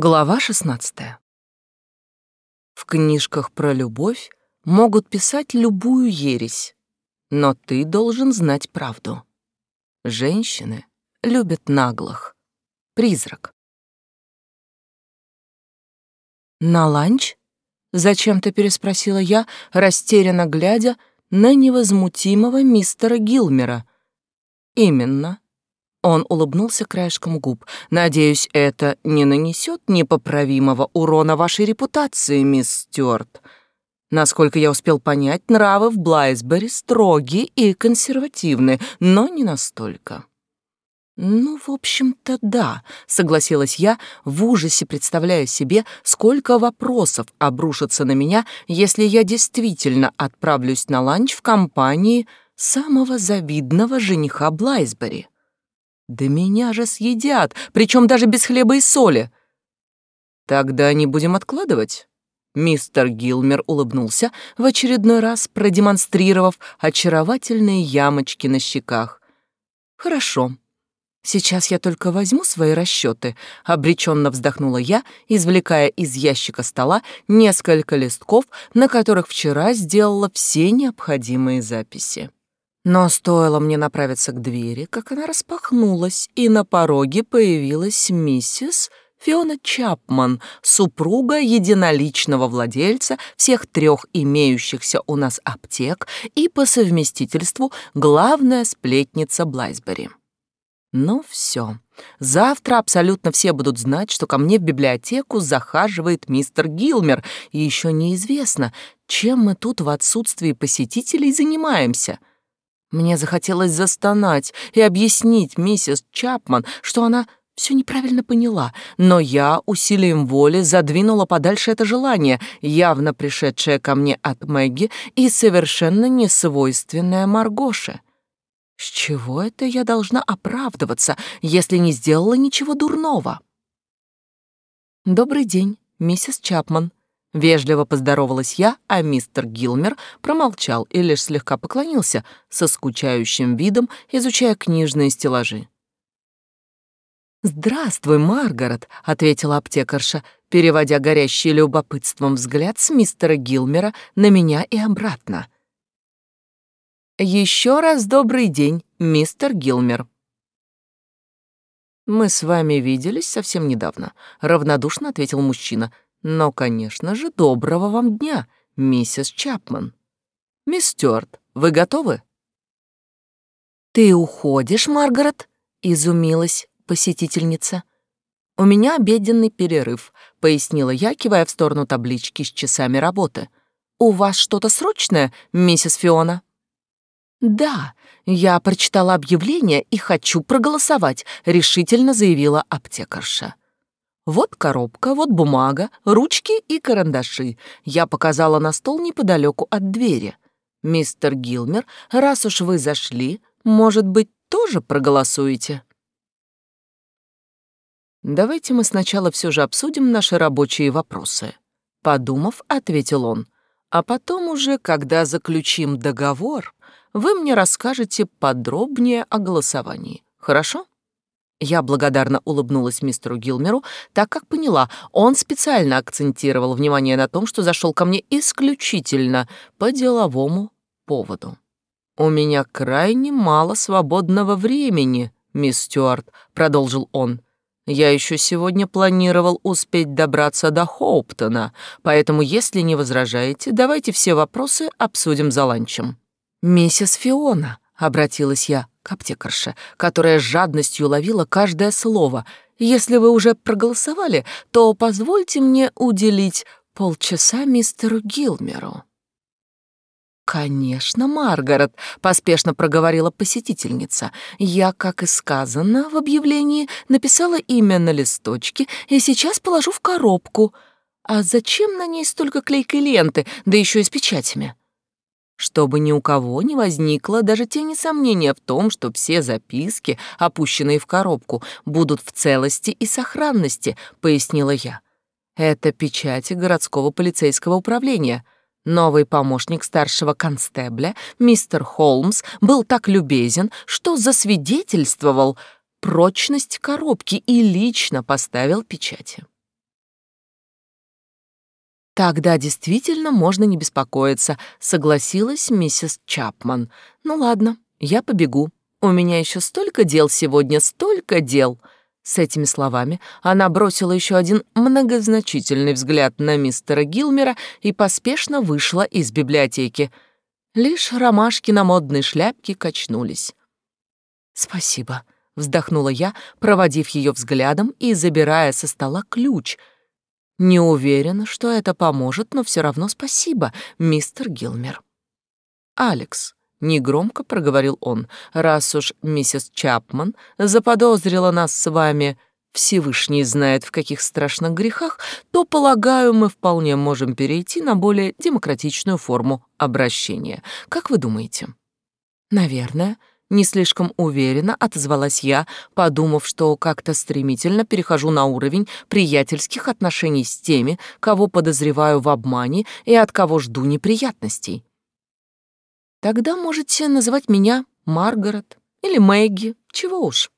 Глава 16. В книжках про любовь могут писать любую ересь, но ты должен знать правду. Женщины любят наглых. Призрак. «На ланч?» — зачем-то переспросила я, растерянно глядя на невозмутимого мистера Гилмера. «Именно. Он улыбнулся краешком губ. «Надеюсь, это не нанесет непоправимого урона вашей репутации, мисс Стюарт. Насколько я успел понять, нравы в Блайсбери строгие и консервативны, но не настолько». «Ну, в общем-то, да», — согласилась я, в ужасе представляя себе, сколько вопросов обрушатся на меня, если я действительно отправлюсь на ланч в компании самого завидного жениха Блайсбери. Да меня же съедят, причем даже без хлеба и соли. Тогда не будем откладывать. Мистер Гилмер улыбнулся, в очередной раз продемонстрировав очаровательные ямочки на щеках. Хорошо. Сейчас я только возьму свои расчеты, обреченно вздохнула я, извлекая из ящика стола несколько листков, на которых вчера сделала все необходимые записи. Но стоило мне направиться к двери, как она распахнулась, и на пороге появилась миссис Фиона Чапман, супруга единоличного владельца всех трех имеющихся у нас аптек и по совместительству главная сплетница Блайсбери. Ну все. Завтра абсолютно все будут знать, что ко мне в библиотеку захаживает мистер Гилмер, и еще неизвестно, чем мы тут в отсутствии посетителей занимаемся — мне захотелось застонать и объяснить миссис Чапман, что она все неправильно поняла, но я усилием воли задвинула подальше это желание, явно пришедшее ко мне от Мэгги и совершенно несвойственное Маргоше. С чего это я должна оправдываться, если не сделала ничего дурного? «Добрый день, миссис Чапман», Вежливо поздоровалась я, а мистер Гилмер промолчал и лишь слегка поклонился, со скучающим видом изучая книжные стеллажи. «Здравствуй, Маргарет», — ответила аптекарша, переводя горящий любопытством взгляд с мистера Гилмера на меня и обратно. «Еще раз добрый день, мистер Гилмер». «Мы с вами виделись совсем недавно», — равнодушно ответил мужчина — но, конечно же, доброго вам дня, миссис Чапман. Мисс Стюарт, вы готовы? Ты уходишь, Маргарет? Изумилась посетительница. У меня обеденный перерыв, пояснила я, кивая в сторону таблички с часами работы. У вас что-то срочное, миссис Фиона? Да, я прочитала объявление и хочу проголосовать, решительно заявила аптекарша. Вот коробка, вот бумага, ручки и карандаши. Я показала на стол неподалеку от двери. Мистер Гилмер, раз уж вы зашли, может быть, тоже проголосуете? Давайте мы сначала все же обсудим наши рабочие вопросы. Подумав, ответил он. А потом уже, когда заключим договор, вы мне расскажете подробнее о голосовании. Хорошо? Я благодарно улыбнулась мистеру Гилмеру, так как поняла, он специально акцентировал внимание на том, что зашел ко мне исключительно по деловому поводу. «У меня крайне мало свободного времени, мисс Стюарт», — продолжил он. «Я еще сегодня планировал успеть добраться до Хоуптона, поэтому, если не возражаете, давайте все вопросы обсудим за ланчем». «Миссис Фиона», — обратилась я к аптекарше, которая с жадностью ловила каждое слово. «Если вы уже проголосовали, то позвольте мне уделить полчаса мистеру Гилмеру». «Конечно, Маргарет», — поспешно проговорила посетительница. «Я, как и сказано в объявлении, написала имя на листочке и сейчас положу в коробку. А зачем на ней столько клейкой ленты, да еще и с печатями?» Чтобы ни у кого не возникло даже тени сомнения в том, что все записки, опущенные в коробку, будут в целости и сохранности, пояснила я. Это печати городского полицейского управления. Новый помощник старшего констебля, мистер Холмс, был так любезен, что засвидетельствовал прочность коробки и лично поставил печати. Тогда действительно можно не беспокоиться, согласилась миссис Чапман. Ну ладно, я побегу. У меня еще столько дел сегодня, столько дел. С этими словами она бросила еще один многозначительный взгляд на мистера Гилмера и поспешно вышла из библиотеки. Лишь ромашки на модной шляпке качнулись. «Спасибо», — вздохнула я, проводив ее взглядом и забирая со стола ключ. «Не уверена, что это поможет, но все равно спасибо, мистер Гилмер». «Алекс», — негромко проговорил он, «раз уж миссис Чапман заподозрила нас с вами...» Всевышний знает, в каких страшных грехах, то, полагаю, мы вполне можем перейти на более демократичную форму обращения. Как вы думаете? Наверное, не слишком уверенно отозвалась я, подумав, что как-то стремительно перехожу на уровень приятельских отношений с теми, кого подозреваю в обмане и от кого жду неприятностей. Тогда можете называть меня Маргарет или Мэгги, чего уж.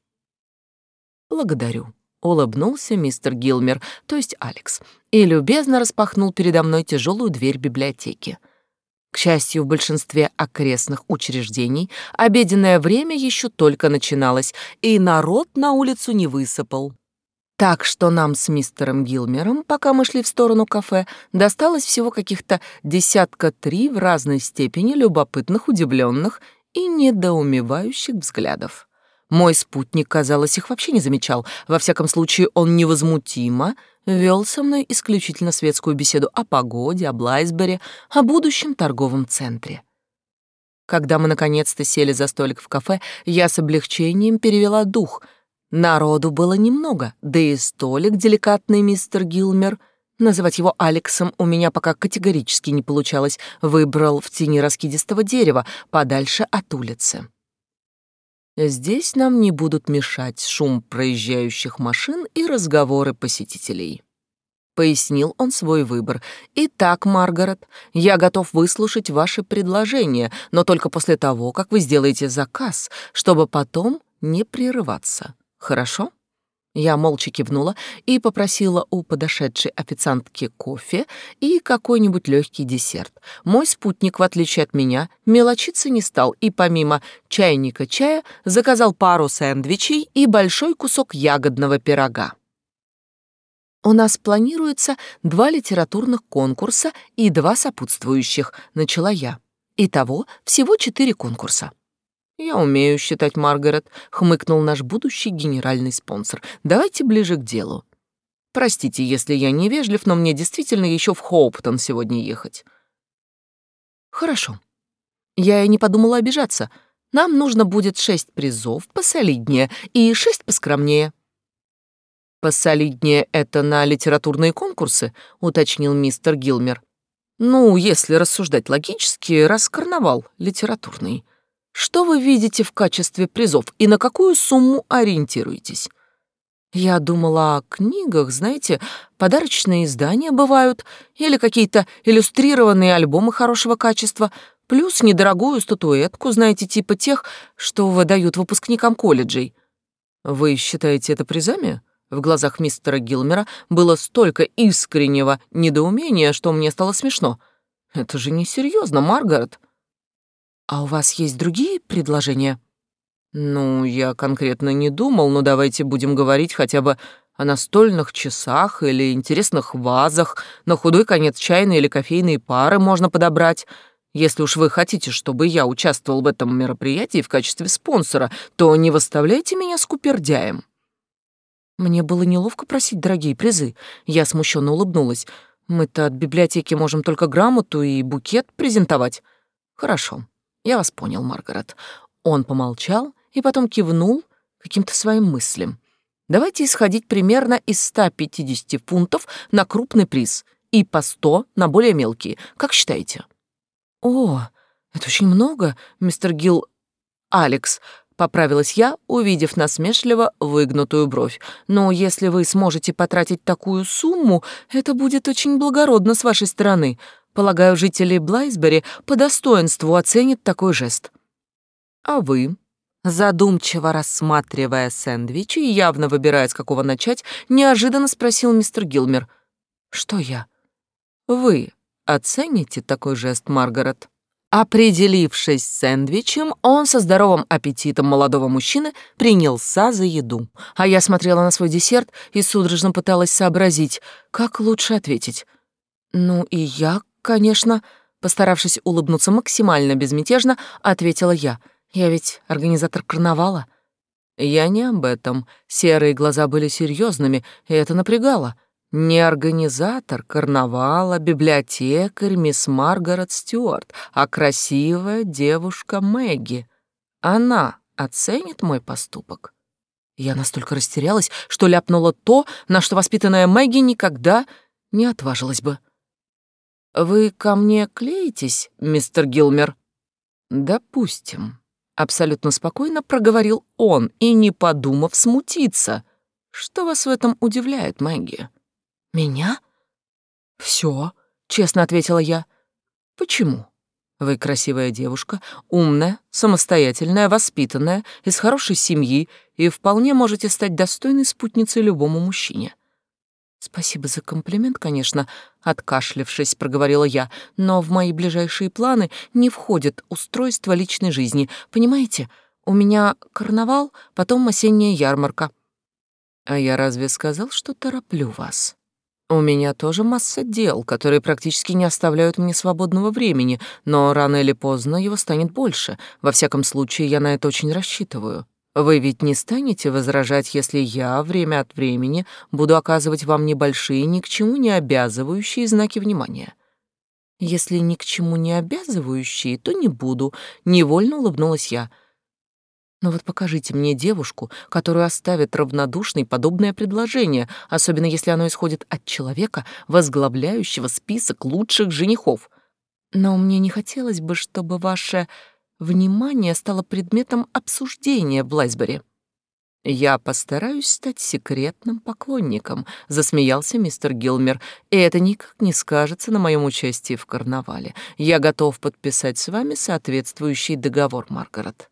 Благодарю. Улыбнулся мистер Гилмер, то есть Алекс, и любезно распахнул передо мной тяжелую дверь библиотеки. К счастью, в большинстве окрестных учреждений обеденное время еще только начиналось, и народ на улицу не высыпал. Так что нам с мистером Гилмером, пока мы шли в сторону кафе, досталось всего каких-то десятка три в разной степени любопытных, удивленных и недоумевающих взглядов. Мой спутник, казалось, их вообще не замечал. Во всяком случае, он невозмутимо вел со мной исключительно светскую беседу о погоде, о Блайсбери, о будущем торговом центре. Когда мы наконец-то сели за столик в кафе, я с облегчением перевела дух. Народу было немного, да и столик деликатный мистер Гилмер — Называть его Алексом у меня пока категорически не получалось. Выбрал в тени раскидистого дерева, подальше от улицы. Здесь нам не будут мешать шум проезжающих машин и разговоры посетителей. Пояснил он свой выбор. «Итак, Маргарет, я готов выслушать ваши предложения, но только после того, как вы сделаете заказ, чтобы потом не прерываться. Хорошо?» Я молча кивнула и попросила у подошедшей официантки кофе и какой-нибудь легкий десерт. Мой спутник, в отличие от меня, мелочиться не стал и помимо чайника чая заказал пару сэндвичей и большой кусок ягодного пирога. «У нас планируется два литературных конкурса и два сопутствующих», — начала я. Итого всего четыре конкурса. «Я умею считать, Маргарет», — хмыкнул наш будущий генеральный спонсор. «Давайте ближе к делу. Простите, если я невежлив, но мне действительно еще в Хоуптон сегодня ехать». «Хорошо. Я и не подумала обижаться. Нам нужно будет шесть призов посолиднее и шесть поскромнее». «Посолиднее — это на литературные конкурсы?» — уточнил мистер Гилмер. «Ну, если рассуждать логически, раз карнавал литературный». Что вы видите в качестве призов и на какую сумму ориентируетесь? Я думала о книгах, знаете, подарочные издания бывают, или какие-то иллюстрированные альбомы хорошего качества, плюс недорогую статуэтку, знаете, типа тех, что выдают выпускникам колледжей. Вы считаете это призами? В глазах мистера Гилмера было столько искреннего недоумения, что мне стало смешно. Это же несерьезно, Маргарет. «А у вас есть другие предложения?» «Ну, я конкретно не думал, но давайте будем говорить хотя бы о настольных часах или интересных вазах. На худой конец чайные или кофейные пары можно подобрать. Если уж вы хотите, чтобы я участвовал в этом мероприятии в качестве спонсора, то не выставляйте меня скупердяем». Мне было неловко просить дорогие призы. Я смущенно улыбнулась. Мы-то от библиотеки можем только грамоту и букет презентовать. Хорошо. Я вас понял, Маргарет. Он помолчал и потом кивнул каким-то своим мыслям. Давайте исходить примерно из 150 фунтов на крупный приз и по 100 на более мелкие. Как считаете? О, это очень много, мистер Гилл. Алекс, поправилась я, увидев насмешливо выгнутую бровь. Но если вы сможете потратить такую сумму, это будет очень благородно с вашей стороны. Полагаю, жители Блайсбери по достоинству оценят такой жест. А вы, задумчиво рассматривая сэндвичи и явно выбирая, с какого начать, неожиданно спросил мистер Гилмер. Что я? Вы оцените такой жест, Маргарет?» Определившись сэндвичем, он со здоровым аппетитом молодого мужчины принялся за еду. А я смотрела на свой десерт и судорожно пыталась сообразить, как лучше ответить. «Ну и я, конечно...» Постаравшись улыбнуться максимально безмятежно, ответила я. «Я ведь организатор карнавала». Я не об этом. Серые глаза были серьезными, и это напрягало. Не организатор карнавала, библиотекарь мисс Маргарет Стюарт, а красивая девушка Мэгги. Она оценит мой поступок. Я настолько растерялась, что ляпнула то, на что воспитанная Мэгги никогда не отважилась бы. «Вы ко мне клеитесь, мистер Гилмер?» «Допустим», — абсолютно спокойно проговорил он и, не подумав, смутиться. «Что вас в этом удивляет, Мэгги?» «Меня?» «Всё», — честно ответила я. «Почему?» Вы красивая девушка, умная, самостоятельная, воспитанная, из хорошей семьи и вполне можете стать достойной спутницей любому мужчине. «Спасибо за комплимент, конечно», — откашлявшись, проговорила я, «но в мои ближайшие планы не входит устройство личной жизни. Понимаете, у меня карнавал, потом осенняя ярмарка». «А я разве сказал, что тороплю вас?» «У меня тоже масса дел, которые практически не оставляют мне свободного времени, но рано или поздно его станет больше. Во всяком случае, я на это очень рассчитываю». Вы ведь не станете возражать, если я время от времени буду оказывать вам небольшие, ни к чему не обязывающие знаки внимания. Если ни к чему не обязывающие, то не буду, невольно улыбнулась я. Но вот покажите мне девушку, которую оставит равнодушной подобное предложение, особенно если оно исходит от человека, возглавляющего список лучших женихов. Но мне не хотелось бы, чтобы ваше внимание стало предметом обсуждения в Блайсбери. «Я постараюсь стать секретным поклонником», — засмеялся мистер Гилмер, «и это никак не скажется на моем участии в карнавале. Я готов подписать с вами соответствующий договор, Маргарет».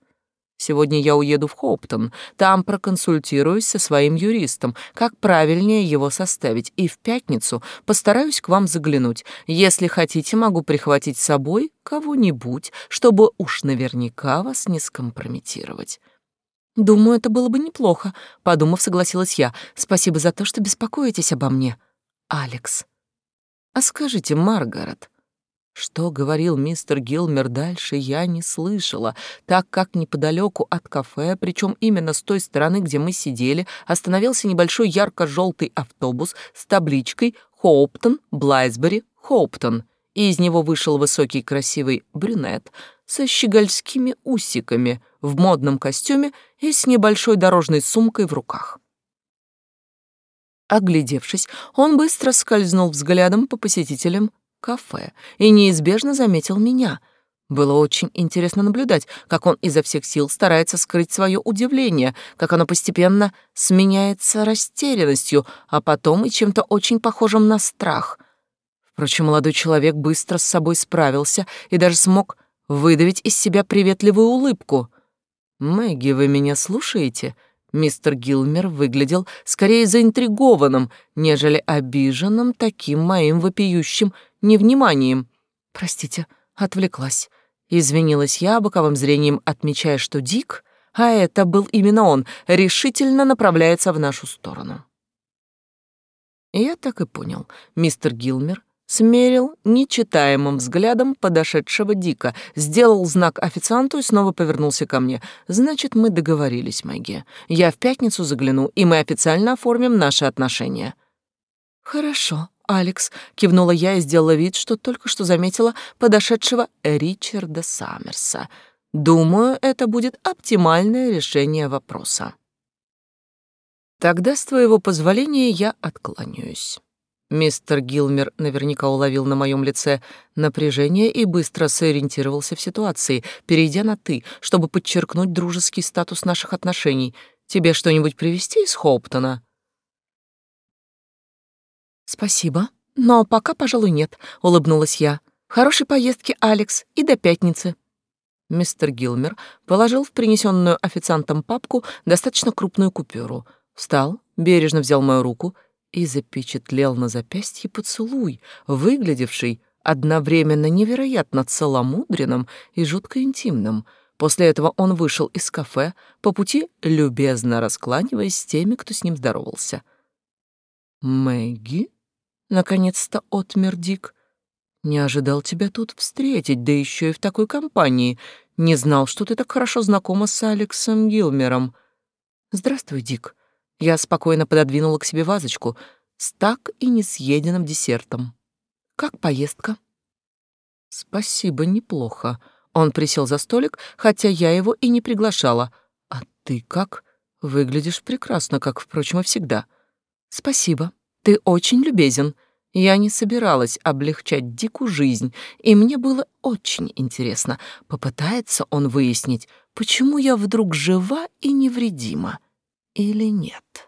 Сегодня я уеду в Хоуптон, там проконсультируюсь со своим юристом, как правильнее его составить, и в пятницу постараюсь к вам заглянуть. Если хотите, могу прихватить с собой кого-нибудь, чтобы уж наверняка вас не скомпрометировать. Думаю, это было бы неплохо, подумав, согласилась я. Спасибо за то, что беспокоитесь обо мне. Алекс. А скажите, Маргарет, что говорил мистер Гилмер дальше, я не слышала, так как неподалеку от кафе, причем именно с той стороны, где мы сидели, остановился небольшой ярко-желтый автобус с табличкой «Хоуптон, Блайсбери, Хоуптон», и из него вышел высокий красивый брюнет со щегольскими усиками в модном костюме и с небольшой дорожной сумкой в руках. Оглядевшись, он быстро скользнул взглядом по посетителям кафе и неизбежно заметил меня. Было очень интересно наблюдать, как он изо всех сил старается скрыть свое удивление, как оно постепенно сменяется растерянностью, а потом и чем-то очень похожим на страх. Впрочем, молодой человек быстро с собой справился и даже смог выдавить из себя приветливую улыбку. «Мэгги, вы меня слушаете?» Мистер Гилмер выглядел скорее заинтригованным, нежели обиженным таким моим вопиющим невниманием. Простите, отвлеклась. Извинилась я боковым зрением, отмечая, что Дик, а это был именно он, решительно направляется в нашу сторону. Я так и понял. Мистер Гилмер смерил нечитаемым взглядом подошедшего Дика, сделал знак официанту и снова повернулся ко мне. «Значит, мы договорились, Мэгги. Я в пятницу загляну, и мы официально оформим наши отношения». «Хорошо», Алекс», — кивнула я и сделала вид, что только что заметила подошедшего Ричарда Саммерса. «Думаю, это будет оптимальное решение вопроса». «Тогда, с твоего позволения, я откланяюсь». Мистер Гилмер наверняка уловил на моем лице напряжение и быстро сориентировался в ситуации, перейдя на «ты», чтобы подчеркнуть дружеский статус наших отношений. «Тебе что-нибудь привезти из Хоуптона?» «Спасибо, но пока, пожалуй, нет», — улыбнулась я. «Хорошей поездки, Алекс, и до пятницы». Мистер Гилмер положил в принесенную официантом папку достаточно крупную купюру, встал, бережно взял мою руку и запечатлел на запястье поцелуй, выглядевший одновременно невероятно целомудренным и жутко интимным. После этого он вышел из кафе, по пути любезно раскланиваясь с теми, кто с ним здоровался. «Мэгги?» — наконец-то отмер Дик. «Не ожидал тебя тут встретить, да еще и в такой компании. Не знал, что ты так хорошо знакома с Алексом Гилмером». «Здравствуй, Дик». Я спокойно пододвинула к себе вазочку с так и не съеденным десертом. «Как поездка?» «Спасибо, неплохо». Он присел за столик, хотя я его и не приглашала. «А ты как? Выглядишь прекрасно, как, впрочем, и всегда». «Спасибо. Ты очень любезен». Я не собиралась облегчать Дику жизнь, и мне было очень интересно, попытается он выяснить, почему я вдруг жива и невредима или нет.